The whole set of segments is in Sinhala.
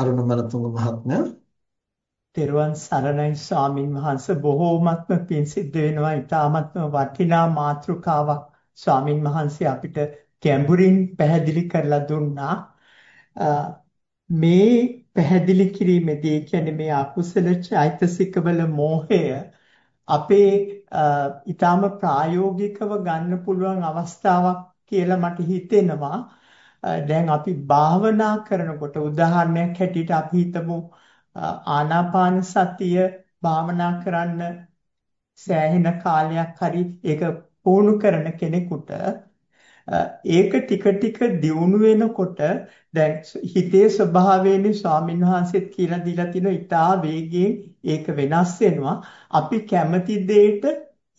අරුණ මනතුංග මහත්මයා. තෙරුවන් සරණයි ස්වාමින් වහන්සේ. බොහෝමත්ම පිං සිද්ධ වෙනවා. ඊ타මත්ම වටිනා මාතෘකාවක් ස්වාමින් වහන්සේ අපිට ගැඹුරින් පැහැදිලි කරලා දුන්නා. මේ පැහැදිලි කිරීමේදී කියන්නේ මේ අකුසල චෛතසිකවල මෝහය අපේ ඊටාම ප්‍රායෝගිකව ගන්න පුළුවන් අවස්ථාවක් කියලා මට හිතෙනවා. දැන් අපි භාවනා කරනකොට උදාහරණයක් හැටියට අපි හිතමු. ආනාපාන සතිය භාවනා කරන්න සෑහෙන කාලයක් හරි ඒක පුහුණු කරන කෙනෙකුට ඒක ටික ටික දියුණු වෙනකොට දැන් හිතේ ස්වභාවයෙන් ස්වාමීන් වහන්සේත් කියලා දීලා තිනවා. ඊටා වේගයෙන් ඒක වෙනස් වෙනවා. අපි කැමති දෙයට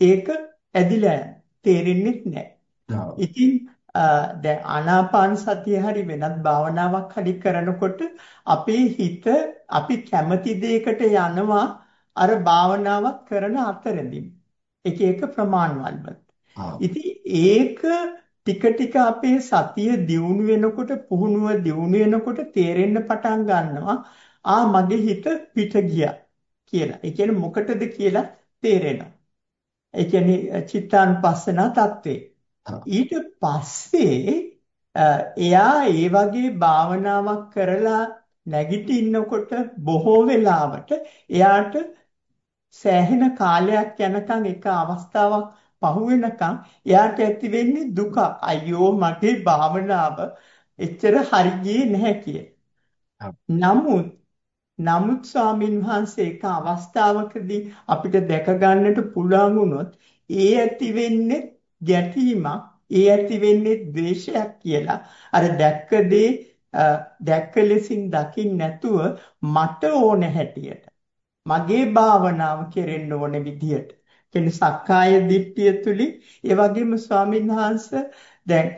ඒක ඇදිලා තේරෙන්නේ නැහැ. ඉතින් දැන් ආනාපාන සතිය හරි වෙනත් භාවනාවක් හරි කරනකොට අපේ හිත අපි කැමති දෙයකට යනවා අර භාවනාවක් කරන අතරදී. එක එක ප්‍රමාණවල. ඉතින් ඒක ටික ටික අපේ සතිය දියුණු වෙනකොට පුහුණුව දියුණු වෙනකොට තේරෙන්න පටන් ගන්නවා ආ මගේ හිත පිට ගියා කියලා. ඒ කියන්නේ මොකටද කියලා තේරෙනවා. ඒ කියන්නේ චිත්තානුපස්සනා தત્වේ. ඊට පස්සේ එයා ඒ වගේ භාවනාවක් කරලා නැගිටින්නකොට බොහෝ වෙලාවට එයාට සෑහෙන කාලයක් යනකම් එක අවස්ථාවක් පහු වෙනකම් එයාට ඇති වෙන්නේ දුක. අයියෝ මගේ භාවනාව එච්චර හරියන්නේ නැහැ කිය. නමුත් නමුත් ස්වාමින් වහන්සේ එක අවස්ථාවකදී අපිට දැක ගන්නට පුළුවන් වුණොත් ඒ ඇති වෙන්නේ ගැටීමක් ඒ ඇති වෙන්නේ ද්වේෂයක් කියලා. අර දැක්ක දේ දැක්ක ලෙසින් දකින්න නැතුව මට ඕන හැටියට මගේ භාවනාව කෙරෙන්න ඕන විදියට. කියන්නේ සක්කාය දිට්ඨිය තුලින් ඒ වගේම ස්වාමීන් වහන්සේ දැන්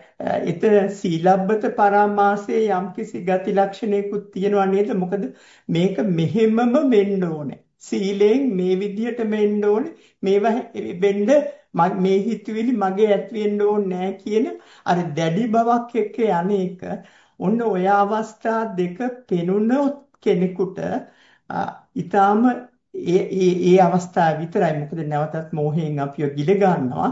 එතන සීලබ්බත පරාමාසයේ යම්කිසි ගති ලක්ෂණයකුත් තියෙනවා නේද? මොකද මේක මෙහෙමම වෙන්න ඕනේ. සීලෙන් මේ විදියට වෙන්න ඕනේ. මේවා වෙන්න මේ හිතවිලි මගේ ඇති වෙන්න ඕනේ කියන අර දැඩි බවක් එක්ක යන්නේක ඔන්න ඔය අවස්ථා දෙක පෙනුනොත් කෙනෙකුට ඊටාම ඒ ඒ අවස්ථාව විතරයි. මොකද නැවතත් මෝහයෙන් අපිව ගිල ගන්නවා.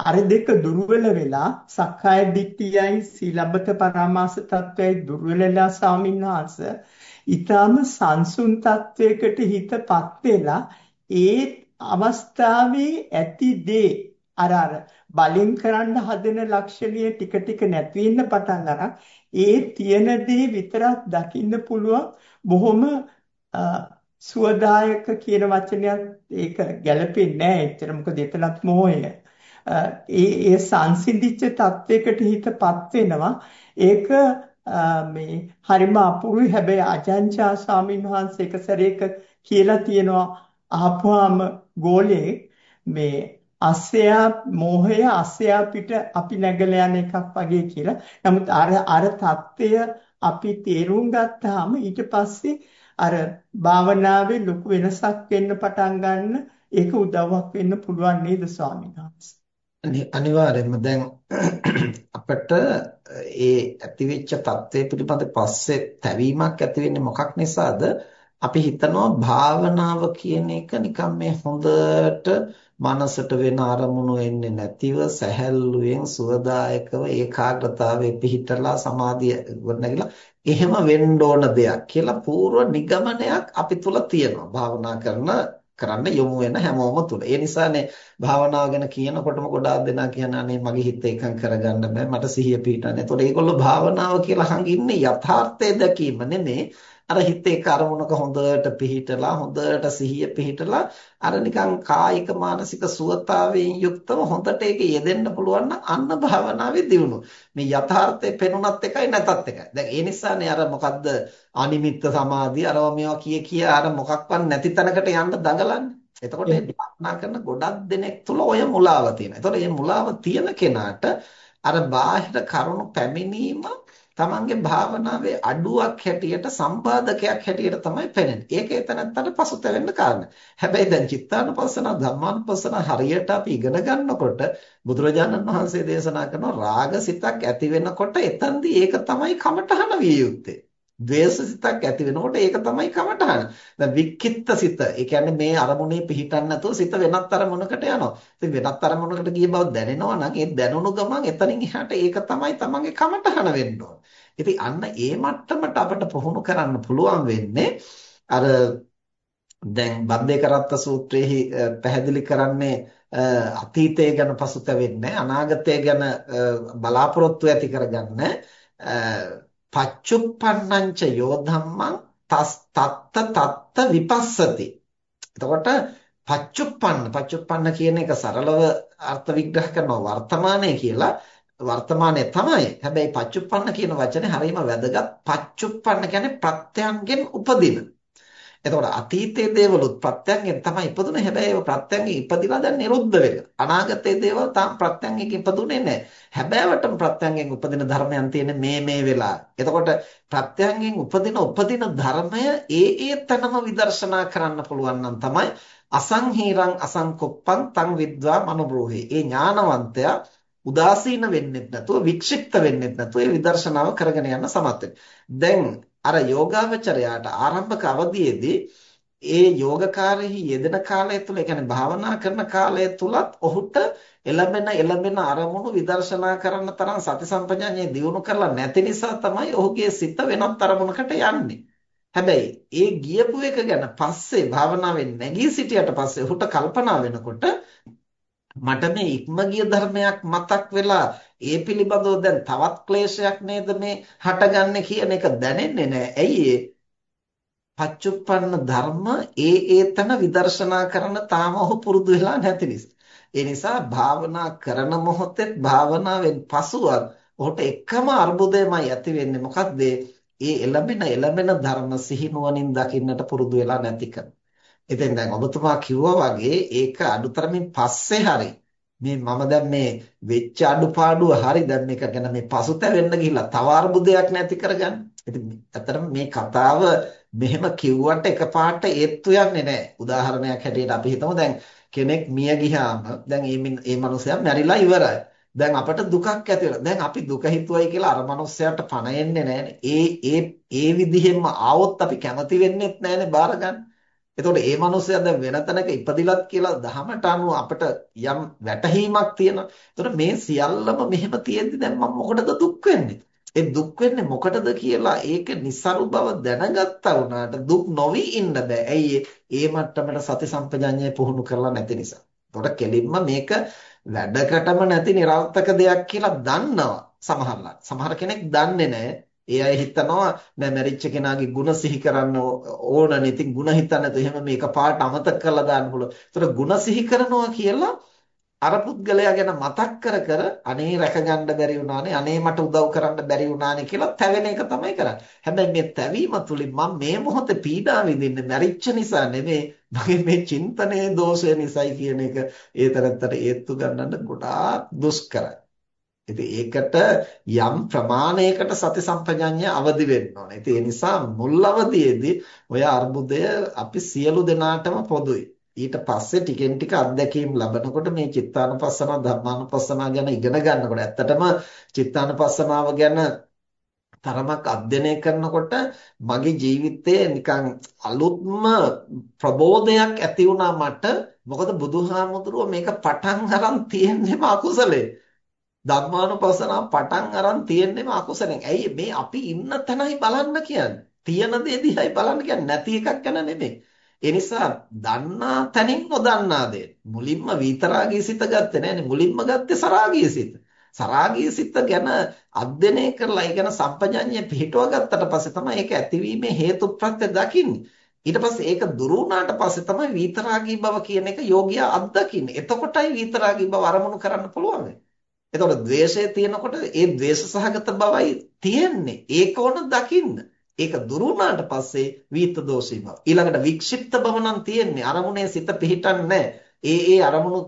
අර දෙක දුර්වල වෙලා සක්කාය දිට්ඨියයි සීලබ්බත පරාමාස තත්වයයි දුර්වල වෙලා ස්වාමින්වහන්ස ඊටාම සංසුන් තත්වයකට හිතපත් වෙලා ඒ අවස්ථාවේ ඇති දේ. අර අර බලින් කරන්න හදන ලක්ෂණිය ටික ටික නැති වෙන්න පටන් අරන් ඒ තියෙන දේ විතරක් දකින්න පුළුවන්. බොහොම සුවදායක කියන වචනයක් ඒක ගැලපෙන්නේ නැහැ. එච්චර මොකද එතනත් මොහය. ඒ ඒ සංසිඳිච්ච තත්වයකට හිතපත් වෙනවා. ඒක මේ හරිම අපුරුයි. හැබැයි අජංචා ස්වාමීන් වහන්සේ එක සැරේක කියලා තියෙනවා. ආපුවාම ගෝලයේ මේ අස්සයා මෝහය අස්සයා පිට අපි නැගලා යන එකක් වගේ කියලා. නමුත් අර අර தත්ත්වය අපි තේරුම් ගත්තාම ඊට පස්සේ අර භාවනාවේ ලොකු වෙනසක් වෙන්න පටන් ගන්න ඒක උදව්වක් වෙන්න පුළුවන් නේද ස්වාමීන් වහන්සේ. අනිවාර්යයෙන්ම දැන් අපිට ඒ ඇතිවෙච්ච தත්ත්වය පිළිබඳ පස්සේ තැවීමක් ඇති වෙන්නේ මොකක් නිසාද? අපි හිතනවා භාවනාව කියන එක නිකන් මේ හොඳට මනසට වෙන අරමුණු එන්නේ නැතිව සැහැල්ලුවෙන් සුවදායකව ඒකාග්‍රතාවයේ පිහිටලා සමාධිය ගොඩනැගිලා එහෙම වෙන්න ඕන දෙයක් කියලා పూర్ව නිගමනයක් අපි තුල තියෙනවා භාවනා කරන කරන්න යොමු වෙන හැමෝම තුල. ඒ නිසානේ භාවනාව ගැන කියනකොටම ගොඩාක් දෙනා කියන්නේ අනේ මගේ හිත එකඟ කරගන්න බෑ මට සිහිය පිහිටන්න. ඒතකොට ඒගොල්ලෝ භාවනාව කියලා හංගින්නේ යථාර්ථය දැකීම නෙමේ අර හිතේ කර්මුණක හොඳට පිහිටලා හොඳට සිහිය පිහිටලා අර නිකන් කායික මානසික සුවතාවයෙන් යුක්තව හොඳට ඒක යෙදෙන්න පුළුවන් නම් අන්න භාවනාවේ දියුණුව. මේ යථාර්ථය පෙනුනත් එකයි නැතත් එකයි. දැන් ඒ නිසානේ අර මොකද්ද අනිමිත්ත සමාධිය අරවා මේවා කිය කිය අර මොකක්වත් නැති තැනකට යන්න දඟලන්නේ. එතකොට මේ භාවනා කරන ගොඩක් දෙනෙක් තුල ඔය මුලාව තියෙනවා. එතකොට මේ මුලාව තියෙන කෙනාට අර බාහිර කරුණු පැමිණීම තමන්ගේ භාවනාවේ අඩුවක් හැටියට සම්පාදකයක් හැටියට තමයි පෙනෙන්නේ. ඒක එතනත්තට පසුතැවෙන්න කාරණා. හැබැයි දැන් චිත්තානුපස්සන ධම්මානුපස්සන හරියට අපි ඉගෙන ගන්නකොට බුදුරජාණන් වහන්සේ දේශනා කරන රාගසිතක් ඇති වෙනකොට එතනදී ඒක තමයි කමඨහන විය යුත්තේ. ද්වේෂසිතක් ඇති වෙනකොට ඒක තමයි කමඨහන. දැන් වික්කිත්ත සිත. ඒ කියන්නේ මේ අරමුණේ පිහිටන්න නැතුව සිත වෙනත් අරමුණකට යනවා. ඉතින් වෙනත් අරමුණකට ගිය බව දැනෙනවා නම් ඒ දැනුණු ගමන් එතනින් එහාට ඒක තමයි තමන්ගේ කමඨහන වෙන්න ඕන. ඉතින් අන්න ඒ මට්ටමට අපිට පුහුණු කරන්න පුළුවන් වෙන්නේ අර දැන් බද්දේ කරත්ත සූත්‍රයේහි පැහැදිලි කරන්නේ අතීතය ගැන පසුතැවෙන්නේ අනාගතය ගැන බලාපොරොත්තු ඇති කරගන්න පච්චුප්පන්නංච යෝධම්මං තත්ත තත්ත විපස්සති. එතකොට පච්චුප්පන්න පච්චුප්පන්න කියන එක සරලව අර්ථ විග්‍රහ කරනවා වර්තමානයේ කියලා. වර්තමානයේ තමයි. හැබැයි පච්චුප්පන්න කියන වචනේ හරියම වැදගත්. පච්චුප්පන්න කියන්නේ ප්‍රත්‍යයන්ගෙන් උපදින. එතකොට අතීතයේ දේවලුත් ප්‍රත්‍යයෙන් තමයි ඉපදුනේ. හැබැයි ඒව ප්‍රත්‍යයෙන් ඉපදිලා දැන් නිරුද්ධ වෙලා. අනාගතයේ දේවල් තාම ප්‍රත්‍යයෙන් ඉපදුනේ නැහැ. හැබෑවටම ප්‍රත්‍යයෙන් උපදින ධර්මයන් තියෙන මේ මේ වෙලා. එතකොට ප්‍රත්‍යයෙන් උපදින උපදින ධර්මය ඒ ඒ තැනම විදර්ශනා කරන්න පුළුවන් නම් තමයි අසංහීරං අසංකොප්පං තං විද්වා මනෝබ්‍රෝහි. ඒ ඥානවන්තයා උදාසීන වෙන්නෙත් නැතුව වික්ෂිප්ත වෙන්නෙත් නැතුව ඒ විදර්ශනාව කරගෙන යන්න සමත් දැන් අර යෝගාවචරයාට ආරම්භක අවධියේදී ඒ යෝගකාරයෙහි යෙදෙන කාලය තුල, ඒ කියන්නේ භාවනා කරන කාලය තුලත් ඔහුට එළඹෙන එළඹෙන අරමුණු විදර්ශනා කරන්න තරම් සති සම්පජාඤ්ඤය දියුණු කරලා නැති නිසා තමයි ඔහුගේ සිත වෙනත් අරමුණකට යන්නේ. හැබැයි ඒ ගියපු එක ගැන පස්සේ භාවනාවෙන් නැගී සිටියට පස්සේ ඔහුට කල්පනා වෙනකොට මට මේ ඉක්ම ගිය ධර්මයක් මතක් වෙලා ඒ පිළිබඳව දැන් තවත් ක්ලේශයක් නේද මේ හටගන්නේ කියන එක දැනෙන්නේ නැහැ. ඇයි පච්චුප්පන්න ධර්ම ඒ ඒතන විදර්ශනා කරන තාම ඔහු පුරුදු වෙලා නැති නිසා. ඒ නිසා භාවනා කරන මොහොතේ භාවනාවෙන් පසුවත් ඔහුට එකම අර්බුදයමයි ඇති වෙන්නේ. මොකද්ද? ඒ එළඹෙන එළඹෙන ධර්ම සිහිනුවණින් දකින්නට පුරුදු වෙලා නැතිකම. ඉතින් දැන් ඔබතුමා කිව්වා වගේ ඒක අඩුතරමින් පස්සේ හරි මේ මම දැන් මේ වෙච්ච අඩුපාඩුව හරි දැන් මේක ගැන මේ පසුතැවෙන්න ගිහිල්ලා තව අර්බුදයක් නැති කරගන්න. ඉතින් ඇත්තටම මේ කතාව මෙහෙම කිව්වට එකපාරට ඒත්තු යන්නේ නැහැ. උදාහරණයක් හැටියට අපි හිතමු දැන් කෙනෙක් මිය ගියාම දැන් මේ මේ මනුස්සයා මැරිලා ඉවරයි. දැන් අපට දුකක් ඇති වෙනවා. දැන් අපි දුක හිතුවයි කියලා අර මනුස්සයාට පණ එන්නේ නැහැනේ. ඒ ඒ ඒ විදිහෙන්ම ආවොත් අපි කැමති වෙන්නේත් නැහැනේ බාර ගන්න. එතකොට මේ මිනිස්සයා දැන් වෙන තැනක ඉපදිලත් කියලා දහමට අනුව අපිට යම් වැටහීමක් තියෙනවා. එතකොට මේ සියල්ලම මෙහෙම තියෙද්දි දැන් මම මොකටද දුක් වෙන්නේ? ඒ දුක් වෙන්නේ මොකටද කියලා ඒක નિසරු බව දැනගත්තා වුණාට දුක් නොවි ඉන්න බෑ. ඇයි ඒ මට්ටමට සති සම්පජඤ්ඤය පුහුණු කරලා නැති නිසා. එතකොට කෙලින්ම මේක වැඩකටම නැති નિરර්ථක දෙයක් කියලා දන්නවා. සමහරලා. සමහර කෙනෙක් දන්නේ නැහැ. ඒ අය හිතනවා දැන් මැරිච්ච කෙනාගේ ಗುಣ සිහි කරන්න ඕනනේ. ඉතින් ಗುಣ හිතන්න නැතු එහෙම මේක පාට අමතක කරලා දාන්න පුළුවන්. ඒතර ಗುಣ සිහි කරනවා කියලා අර පුද්ගලයා ගැන මතක් කර කර අනේ රැකගන්න බැරි වුණානේ අනේ මට උදව් කරන්න බැරි වුණානේ කියලා තැවෙන එක තමයි කරන්නේ. හැබැයි මේ තැවීම තුලින් මම මේ මොහොතේ පීඩා විඳින්නේ මැරිච්ච නිසා නෙමෙයි මගේ මේ චින්තනයේ දෝෂය නිසායි කියන එක ඒ තරත්තට ඒත්තු ගන්නට ගොඩාක් දුෂ්කරයි. ඉතින් ඒකට යම් ප්‍රමාණයකට සති සම්පජඤ්ඤය අවදි වෙන්න ඕනේ. ඉතින් ඒ නිසා මුල් අවදියේදී ඔය අර්බුදය අපි සියලු දෙනාටම පොදුයි. ඊට පස්සේ ටිකෙන් ටික අත්දැකීම් ලබනකොට මේ චිත්තානුපස්සන ධම්මානුපස්සන ගැන ඉගෙන ගන්නකොට ඇත්තටම චිත්තානුපස්සනාව ගැන තරමක් අධ්‍යයනය කරනකොට මගේ ජීවිතයේ නිකන් අලුත්ම ප්‍රබෝධයක් ඇති වුණා මට මොකද බුදුහාමුදුරුව මේක පටන් අරන් තියෙන්නේම අකුසලේ ධම්මානුපස්සනාව පටන් අරන් තියෙන්නේම අකුසලෙන්. ඇයි මේ අපි ඉන්න තැනයි බලන්න කියන්නේ. තියෙන දේ දිහායි බලන්න කියන්නේ නැති එකක් ගැන නෙමෙයි. ඒ නිසා දන්නා තැනින් නොදන්නා දේ. මුලින්ම විතරාගී සිත ගත්තේ නෑනේ. මුලින්ම ගත්තේ සරාගී සිත. සරාගී සිත ගැන අධ්‍යයනය කරලා ඒ ගැන සම්පජඤ්ඤය පිළිටව ගත්තට පස්සේ තමයි ඒක ඇතිවීමේ හේතුප්‍රත්‍ය දකින්නේ. ඊට පස්සේ ඒක දුරු වුණාට පස්සේ තමයි විතරාගී බව කියන එක යෝගියා අත්දකින්නේ. එතකොටයි විතරාගී බව අරමුණු කරන්න පුළුවන් වෙන්නේ. එතකොට ද්වේෂය තියෙනකොට ඒ ද්වේෂ සහගත බවයි තියෙන්නේ. ඒක ඕන දකින්න. ඒක දුරු වුණාට පස්සේ විිත දෝෂී බව. ඊළඟට වික්ෂිප්ත බව නම් තියෙන්නේ. අරමුණේ සිත පිහිටන්නේ ඒ ඒ අරමුණු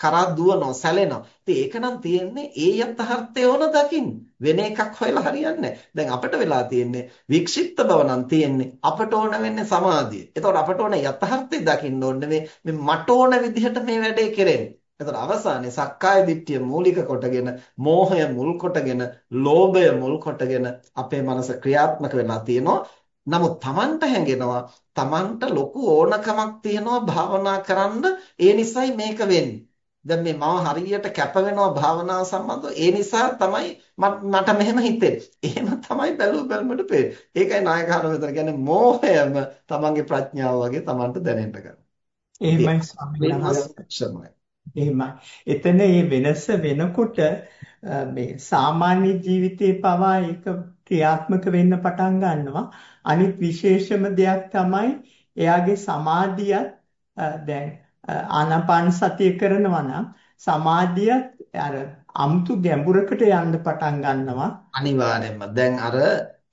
කරා දුවනවා, සැලෙනවා. ඉතින් ඒක නම් තියෙන්නේ ඒ යථාර්ථය ඕන දකින්න. වෙන එකක් හොයලා හරියන්නේ දැන් අපිට වෙලා තියෙන්නේ වික්ෂිප්ත බව නම් තියෙන්නේ අපට ඕන වෙන්නේ සමාධිය. එතකොට අපට ඕන යථාර්ථය දකින්න ඕනේ මේ මට ඕන විදිහට මේ වැඩේ කෙරෙන්නේ. එතකොට අවසානයේ සක්කාය දිට්ඨිය මූලික කොටගෙන මෝහය මුල් කොටගෙන ලෝභය මුල් කොටගෙන අපේ මනස ක්‍රියාත්මක වෙලා තියෙනවා. නමුත් Tamanට හැඟෙනවා Tamanට ලොකු ඕනකමක් තියෙනවා භාවනා කරන්න ඒ නිසයි මේක වෙන්නේ. දැන් මේ මම හරියට කැප වෙනවා භාවනාව සම්බන්ධව ඒ නිසා තමයි මට මෙහෙම හිතෙන්නේ. එහෙම තමයි බැලුව බැලමට පේන්නේ. ඒකයි නායකහරු මෙතන කියන්නේ මෝහයම තමන්ගේ ප්‍රඥාව වගේ තමන්ට දැනෙන්න ගන්න. එහෙමයි ස්වාමීන් වහන්සේ. එහෙමයි. එතන මේ වෙනස වෙනකොට මේ සාමාන්‍ය ජීවිතේ පවා ඒක ක්‍රියාත්මක වෙන්න පටන් ගන්නවා. අනිත් විශේෂම දෙයක් තමයි එයාගේ සමාධියත් දැන් ආනාපාන සතිය කරනවා නම් සමාධියත් අර අමුතු ගැඹුරකට යන්න පටන් ගන්නවා. අනිවාර්යයෙන්ම. දැන් අර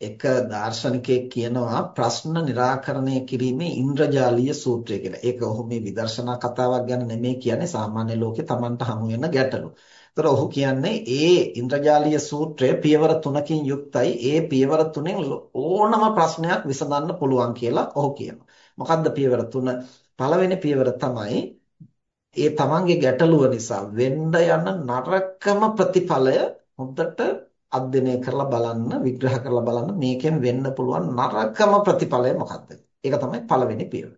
එක දාර්ශනිකයෙක් කියනවා ප්‍රශ්න निराකරණය කිරීමේ ඉන්ද්‍රජාලීය සූත්‍රය කියලා. ඒක ඔහු මේ විදර්ශනා කතාවක් ගැන නෙමෙයි කියන්නේ සාමාන්‍ය ලෝකේ Tamanට හමු වෙන ගැටලු. ඒතර ඔහු කියන්නේ ඒ ඉන්ද්‍රජාලීය සූත්‍රය පියවර තුනකින් යුක්තයි. ඒ පියවර තුනෙන් ඕනම ප්‍රශ්නයක් විසඳන්න පුළුවන් කියලා ඔහු කියනවා. මොකද්ද පියවර තුන? පළවෙනි පියවර තමයි ඒ තමන්ගේ ගැටලුව නිසා වෙන්න යන නරකම ප්‍රතිඵලය හොඳට අධ්‍යයනය කරලා බලන්න විග්‍රහ කරලා බලන්න මේකෙන් වෙන්න පුළුවන් නරකම ප්‍රතිඵලය මොකක්ද ඒක තමයි පළවෙනි පියවර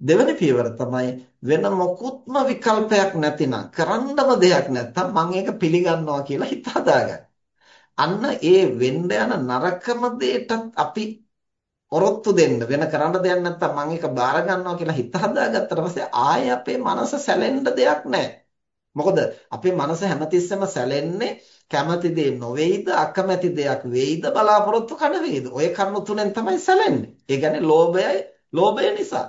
දෙවෙනි පියවර තමයි වෙන මොකුත්ම විකල්පයක් නැතිනම් කරන්නම දෙයක් නැත්තම් මම ඒක පිළිගන්නවා කියලා හිත හදාගන්න. අන්න ඒ වෙන්න යන නරකම දෙයටත් අපි ඔරොත්තු දෙන්න වෙන කරන්න දෙයක් නැත්තම් මම ඒක බාර ගන්නවා කියලා හිත හදාගත්තට පස්සේ ආයේ අපේ මනස සැලෙන්න දෙයක් නැහැ. මොකද අපේ මනස හැමතිස්සෙම සැලෙන්නේ කැමති දේ නොවේයිද අකමැති දෙයක් වෙයිද බලාපොරොත්තු කන වේද ඔය කරුණු තුනෙන් තමයි සැලෙන්නේ. ඒ කියන්නේ ලෝභයයි ලෝභය නිසා.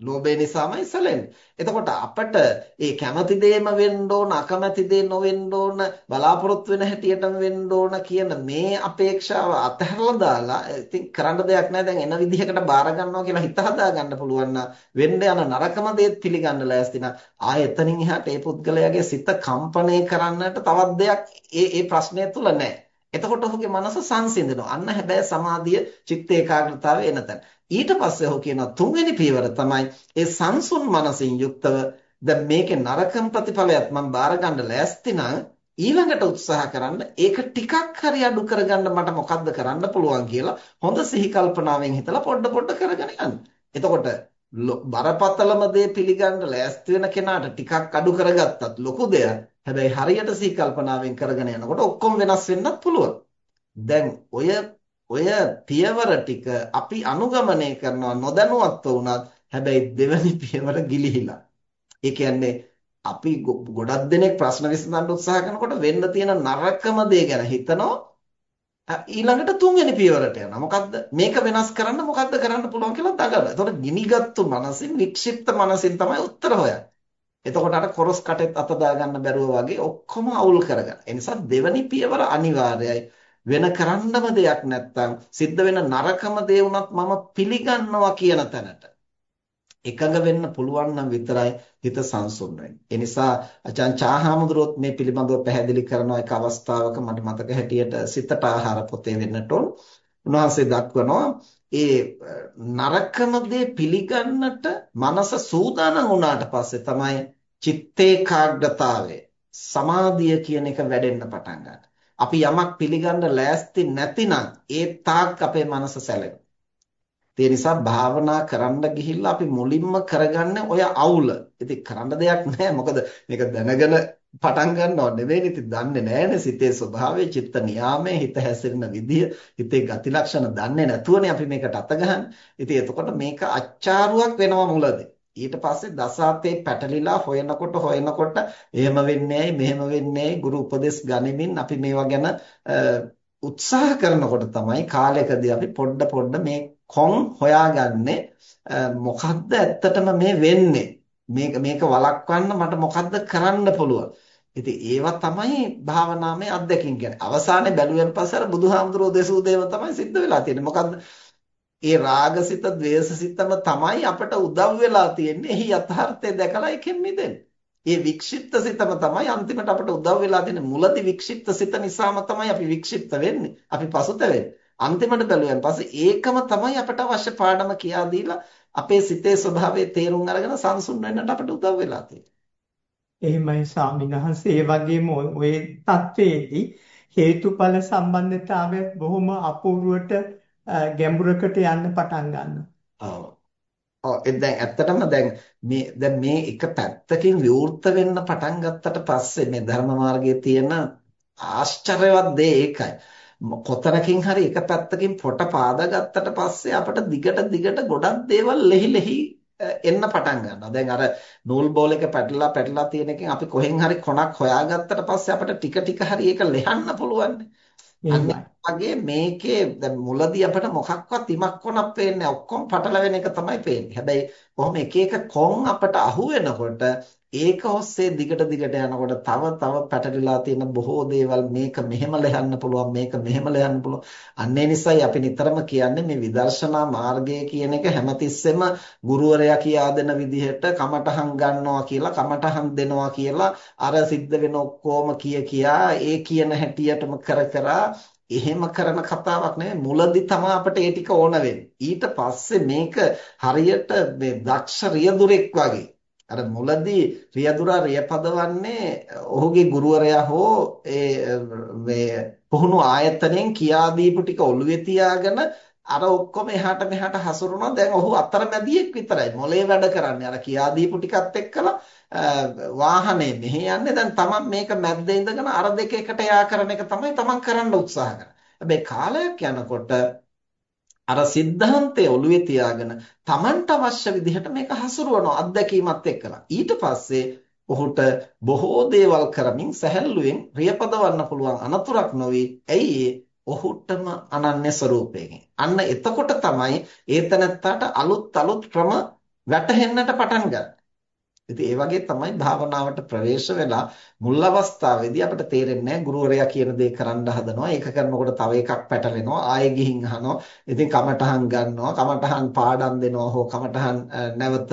ලෝභය නිසාමයි සැලෙන්නේ. එතකොට අපට ඒ කැමති දේම වෙන්න ඕන, අකමැති දේ නොවෙන්න ඕන, බලාපොරොත්තු වෙන හැටියටම වෙන්න ඕන කියන මේ අපේක්ෂාව අතහැරලා දාලා ඉතින් කරන්න දෙයක් නැහැ දැන් එන විදිහකට බාර ගන්නවා කියලා හිත හදා ගන්න පුළුවන් නම් වෙන්න යන නරකම දේත් පිළිගන්න ලෑස්ති නම් ආයෙ එතනින් එහාට ඒ පුද්ගලයාගේ සිත කම්පණය කරන්නට තවත් දෙයක් ඒ ඒ ප්‍රශ්නය තුල නැහැ. එතකොට ඔහුගේ මනස සංසිඳනවා. අන්න හැබැයි සමාධිය, චිත්ත ඒකාග්‍රතාවය එනතන. ඊට පස්සේ ඔහු කියනවා තුන්වෙනි පියවර තමයි ඒ සංසුන් මනසින් යුක්තව දැන් මේකේ නරකම් ප්‍රතිඵලයක් මම බාර ගන්න ලෑස්ති නම් ඊළඟට උත්සාහ කරන්න ඒක ටිකක් හරි අඩු කරගන්න මට මොකද්ද කරන්න පුළුවන් කියලා හොඳ සිහි කල්පනාවෙන් හිතලා පොඩ පොඩ කරගෙන යන්න. එතකොට බරපතලම දේ පිළිගන්න ලෑස්ති වෙන කෙනාට ටිකක් අඩු කරගත්තත් ලොකු දෙයක්. හැබැයි හරියට සිහි කල්පනාවෙන් කරගෙන යනකොට ඔක්කොම වෙනස් වෙන්නත් පුළුවන්. දැන් ඔය ඔය පියවර ටික අපි අනුගමනය කරනවා නොදැනුවත්ව වුණත් හැබැයි දෙවැනි පියවර ගිලිහිලා. ඒ කියන්නේ අපි ගොඩක් දෙනෙක් ප්‍රශ්න විසඳන්න උත්සාහ කරනකොට වෙන්න තියෙන නරකම දේ ගැන හිතනවා ඊළඟට තුන්වෙනි පියවරට යනවා. මොකද්ද? මේක වෙනස් කරන්න මොකද්ද කරන්න පුළුවන් කියලා දඟලනවා. එතකොට ගිනිගත්තු මනසින් වික්ෂිප්ත මනසින් තමයි උත්තර හොයන්නේ. එතකොට අර කොරස් කටෙත් අත දාගන්න බැරුව වගේ ඔක්කොම අවුල් කරගන්න. ඒ නිසා දෙවැනි පියවර අනිවාර්යයි. වෙන කරන්නම දෙයක් නැත්තම් සිද්ධ වෙන නරකම දේ වුණත් මම පිළිගන්නවා කියන තැනට එකඟ වෙන්න පුළුවන් නම් විතරයි හිත සංසුන් වෙන්නේ. ඒ නිසා අචාන් චාහාමුදුරුවොත් මේ පිළිබඳව පැහැදිලි කරන එක අවස්ථාවක මට මතක හැටියට සිතට ආහාර පොතේ වෙන්නට උන් උන්වහන්සේ දක්වනවා ඒ නරකම දේ පිළිගන්නට මනස සූදානම් වුණාට පස්සේ තමයි චිත්තේකාග්‍රතාවය සමාධිය කියන එක වැඩෙන්න පටන් ගන්නේ. අපි යමක් පිළිගන්න ලෑස්ති නැතිනම් ඒ තාක් අපේ මනස සැලෙනවා. ඒ නිසා භාවනා කරන්න ගිහිල්ලා අපි මුලින්ම කරගන්නේ ඔය අවුල. ඉතින් කරන්න දෙයක් නැහැ. මොකද මේක දැනගෙන පටන් ගන්නව නෙවෙයි ඉතින් දන්නේ නැහැනේ සිතේ ස්වභාවය, චිත්ත නියාමයේ, හිත හැසිරෙන විදිය, හිතේ ගති ලක්ෂණ දන්නේ නැතුවනේ අපි මේකට අත ගහන්නේ. ඉතින් එතකොට මේක අච්චාරුවක් වෙනවා මුලදී. ඊට පස්සේ දසාතේ පැටලිලා හොයනකොට හොයනකොට එහෙම වෙන්නේ මෙහෙම වෙන්නේ ගුරු උපදෙස් ගනිමින් අපි මේවා ගැන උත්සාහ කරනකොට තමයි කාලයකදී අපි පොඩ පොඩ මේ කොන් හොයාගන්නේ. මොකද්ද ඇත්තටම මේ වෙන්නේ? මේක මේක වළක්වන්න මට මොකද්ද කරන්න පුළුවන්? ඉතින් ඒවා තමයි භාවනාවේ අත්දැකීම් කියන්නේ. අවසානයේ බැලුවෙන් පස්සේ අර බුදුහාමුදුරෝ දෙසූ දේව තමයි සිද්ධ වෙලා තියෙන්නේ. මොකද්ද? ඒ රාගසිත, ద్వේසසිතම තමයි අපට උදව් වෙලා තියෙන්නේ. එහි යථාර්ථය දැකලා එකෙන් මිදෙන්නේ. ඒ වික්ෂිප්ත සිතම තමයි අන්තිමට අපට උදව් වෙලා දෙන්නේ. මුලදී වික්ෂිප්ත සිත නිසාම තමයි අපි වික්ෂිප්ත වෙන්නේ. අපි පසුතැවෙන්නේ. අන්තිමට බැලුවෙන් පස්සේ ඒකම තමයි අපට අවශ්‍ය පාඩම කියා දීලා අපේ සිතේ ස්වභාවය තේරුම් අරගෙන සංසුන් වෙන්නට අපට උදව් වෙලා තියෙන්නේ. එහෙමයි ස්වාමින්වහන්ස ඒ වගේම ওই தത്വයේදී හේතුඵල සම්බන්ධතාවය බොහොම අපූර්වට ගැඹුරකට යන්න පටන් ගන්නවා. ඔව්. ඔව් දැන් ඇත්තටම දැන් මේ දැන් මේ එක පැත්තකින් විවෘත වෙන්න පටන් ගත්තට පස්සේ මේ ධර්ම මාර්ගයේ තියෙන ආශ්චර්යවත් දේ ඒකයි. කොතනකින් හරි එක පැත්තකින් පොට පාදගත්තට පස්සේ අපිට දිගට දිගට ගොඩක් දේවල් ලෙහි ලෙහි එන්න පටන් ගන්නවා. දැන් අර නූල් බෝල් එක පැටලලා පැටලලා තියෙන එකෙන් අපි කොහෙන් හරි කොනක් හොයාගත්තට පස්සේ අපිට ටික ටික හරි ඒක ලෙහන්න පුළුවන්. අන්න වගේ මේකේ දැන් මුලදී අපිට මොකක්වත් ඉමක් කොනක් පේන්නේ ඔක්කොම පටලවෙන එක තමයි පේන්නේ. හැබැයි කොහොම එක එක කොන් අපට අහු වෙනකොට ඒක ඔස්සේ දිගට දිගට යනකොට තව තව පැටලිලා තියෙන බොහෝ දේවල් මේක මෙහෙම ලයන්න පුළුවන් මේක මෙහෙම ලයන්න පුළුවන් අන්න ඒ නිසායි අපි නිතරම කියන්නේ මේ විදර්ශනා මාර්ගය කියන එක හැමතිස්සෙම ගුරුවරයා කියා දෙන විදිහට කමටහන් ගන්නවා කියලා කමටහන් දෙනවා කියලා අර සිද්ධ වෙන ඔක්කොම කිය කියා ඒ කියන හැටියටම කර කර එහෙම කරන කතාවක් නෙවෙයි මුලදී තමයි අපිට ඒ ටික ඕන වෙන්නේ. ඊට පස්සේ මේක හරියට මේ දක්ෂ රියදුරෙක් වගේ. අර මුලදී රියදුරා රියපදවන්නේ ඔහුගේ ගුරුවරයා හෝ ඒ මේ පුහුණු ආයතනයෙන් කියා දීපු ටික ඔළුවේ තියාගෙන අර ඔක්කොම එහාට මෙහාට හසුරුණා. දැන් ඔහු අතරමැදියෙක් විතරයි. මොලේ වැඩ කරන්නේ? අර කියා දීපු ටිකත් එක්කලා වාහනේ මෙහෙ යන්නේ. දැන් තමන් මේක මැද්දේ ඉඳගෙන අර දෙක එකට යා කරන එක තමයි තමන් කරන්න උත්සාහ කරන්නේ. හැබැයි කාලයක් යනකොට අර સિદ્ધාන්තය ඔළුවේ තියාගෙන තමන්ට අවශ්‍ය විදිහට මේක හසුරුවනවා අත්දැකීමත් එක්කලා. ඊට පස්සේ ඔහුට බොහෝ දේවල් කරමින් සැහැල්ලුවෙන් රියපදවන්න පුළුවන් අනතුරක් නොවේ ඇයි ඔහුටම අනන්‍ය ස්වરૂපයකින්. අන්න එතකොට තමයි ඒතනත්තට අලුත් අලුත් ක්‍රම වැටහෙන්නට පටන් ගන්න. ඉතින් ඒ වගේ තමයි භාවනාවට ප්‍රවේශ වෙලා මුල් අවස්ථාවේදී අපිට තේරෙන්නේ ගුරුවරයා කියන දේ කරන්න හදනවා ඒක කරනකොට තව එකක් පැටලෙනවා ආයෙ ගිහින් අහනවා ඉතින් කමටහන් ගන්නවා කමටහන් පාඩම් දෙනවා හෝ කමටහන් නැවත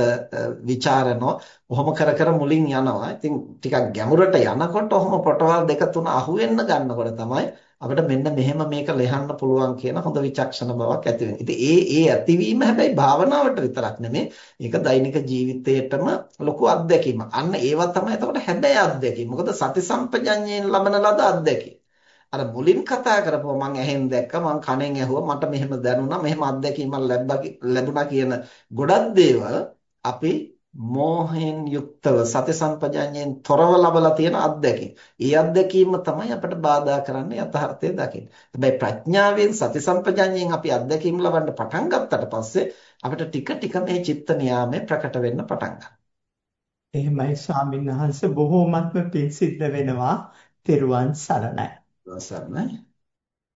ਵਿਚාරනවා ඔහොම කර කර මුලින් යනවා ඉතින් ටිකක් ගැඹුරට යනකොට ඔහොම පොටවල් දෙක තුන අහුවෙන්න ගන්නකොට තමයි අපිට මෙන්න මෙහෙම මේක ලෙහන්න පුළුවන් කියන හොඳ විචක්ෂණ බවක් ඇති වෙනවා. ඉතින් ඒ ඒ ඇතිවීම හැබැයි භාවනාවට විතරක් නෙමෙයි. ඒක දෛනික ජීවිතේටම ලොකු අත්දැකීමක්. අන්න ඒවා තමයි එතකොට හැබැයි අත්දැකීම. මොකද සති සම්පජඤ්ඤයෙන් ලබන ලද අත්දැකීම. අර මුලින් කතා කරපුවා මම ඇහෙන් දැක්කා මම කනෙන් ඇහුවා මට මෙහෙම දැනුණා මෙහෙම අත්දැකීමක් ලැබුණා කියන ගොඩක් දේවල් අපි මෝහයෙන් යුක්තව සති සම්පජාඤ්ඤයෙන් තොරව ලබලා තියෙන අත්දැකීම්. ඒ අත්දැකීම තමයි අපට බාධා කරන්නේ යථාර්ථය දකින්න. හැබැයි ප්‍රඥාවෙන් සති සම්පජාඤ්ඤයෙන් අපි අත්දැකීම් ලබන්න පටන් ගත්තට පස්සේ අපිට ටික ටික මේ චිත්ත නියාමයේ ප්‍රකට වෙන්න පටන් ගන්නවා. එහෙමයි ස්වාමීන් වහන්සේ බොහෝමත්ම පිං සිද්ධ වෙනවා. තෙරුවන් සරණයි. සරණයි.